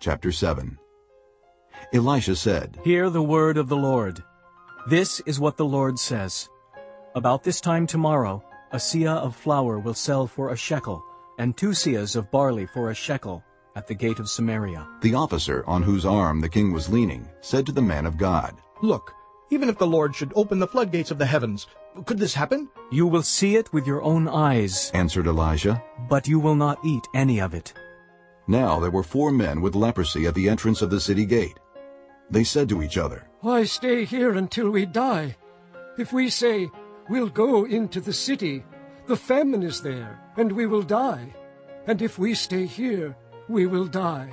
Chapter 7 Elisha said, Hear the word of the Lord. This is what the Lord says. About this time tomorrow, a seah of flour will sell for a shekel, and two seahs of barley for a shekel, at the gate of Samaria. The officer on whose arm the king was leaning said to the man of God, Look, even if the Lord should open the floodgates of the heavens, could this happen? You will see it with your own eyes, answered Elisha. but you will not eat any of it. Now there were four men with leprosy at the entrance of the city gate. They said to each other, Why stay here until we die? If we say, We'll go into the city, the famine is there, and we will die. And if we stay here, we will die.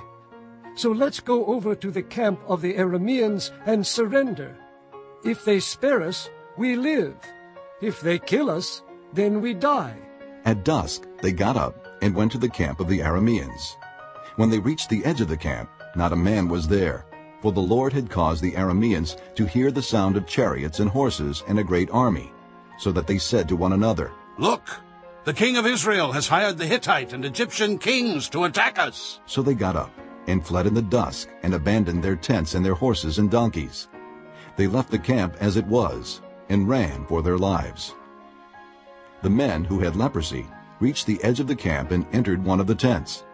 So let's go over to the camp of the Arameans and surrender. If they spare us, we live. If they kill us, then we die. At dusk they got up and went to the camp of the Arameans. When they reached the edge of the camp, not a man was there, for the Lord had caused the Arameans to hear the sound of chariots and horses and a great army, so that they said to one another, Look, the king of Israel has hired the Hittite and Egyptian kings to attack us. So they got up and fled in the dusk and abandoned their tents and their horses and donkeys. They left the camp as it was and ran for their lives. The men who had leprosy reached the edge of the camp and entered one of the tents.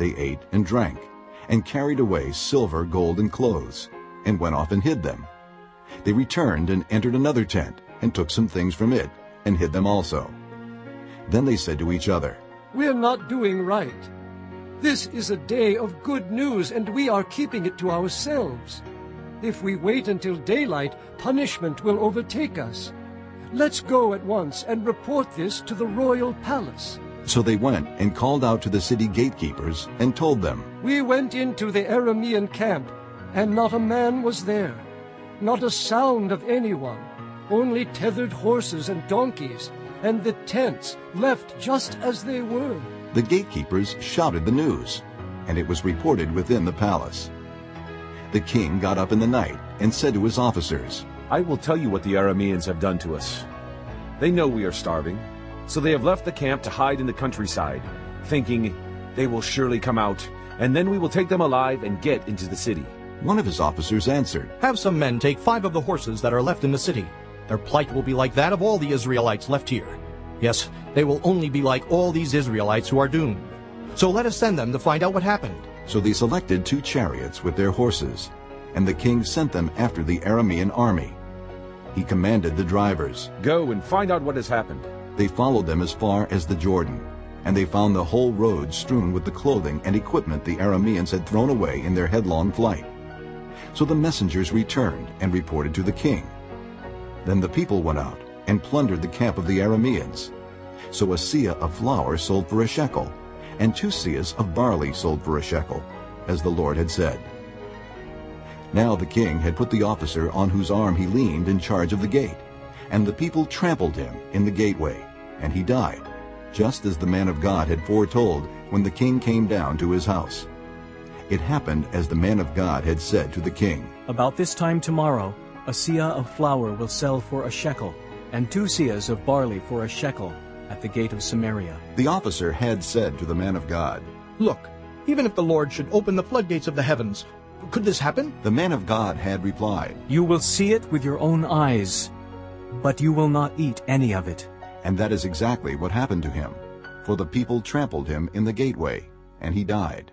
They ate and drank and carried away silver, gold, and clothes and went off and hid them. They returned and entered another tent and took some things from it and hid them also. Then they said to each other, We're not doing right. This is a day of good news, and we are keeping it to ourselves. If we wait until daylight, punishment will overtake us. Let's go at once and report this to the royal palace. So they went and called out to the city gatekeepers and told them, We went into the Aramean camp, and not a man was there, not a sound of anyone, only tethered horses and donkeys, and the tents left just as they were. The gatekeepers shouted the news, and it was reported within the palace. The king got up in the night and said to his officers, I will tell you what the Arameans have done to us. They know we are starving, so they have left the camp to hide in the countryside, thinking they will surely come out, and then we will take them alive and get into the city. One of his officers answered, Have some men take five of the horses that are left in the city. Their plight will be like that of all the Israelites left here. Yes, they will only be like all these Israelites who are doomed. So let us send them to find out what happened. So they selected two chariots with their horses, and the king sent them after the Aramean army. He commanded the drivers. Go and find out what has happened. They followed them as far as the Jordan, and they found the whole road strewn with the clothing and equipment the Arameans had thrown away in their headlong flight. So the messengers returned and reported to the king. Then the people went out and plundered the camp of the Arameans. So a seah of flour sold for a shekel, and two seahs of barley sold for a shekel, as the Lord had said. Now the king had put the officer on whose arm he leaned in charge of the gate, and the people trampled him in the gateway, and he died, just as the man of God had foretold when the king came down to his house. It happened as the man of God had said to the king. About this time tomorrow, a seah of flour will sell for a shekel, and two seahs of barley for a shekel, at the gate of Samaria. The officer had said to the man of God, Look, even if the Lord should open the floodgates of the heavens, could this happen? The man of God had replied, You will see it with your own eyes, but you will not eat any of it. And that is exactly what happened to him. For the people trampled him in the gateway, and he died.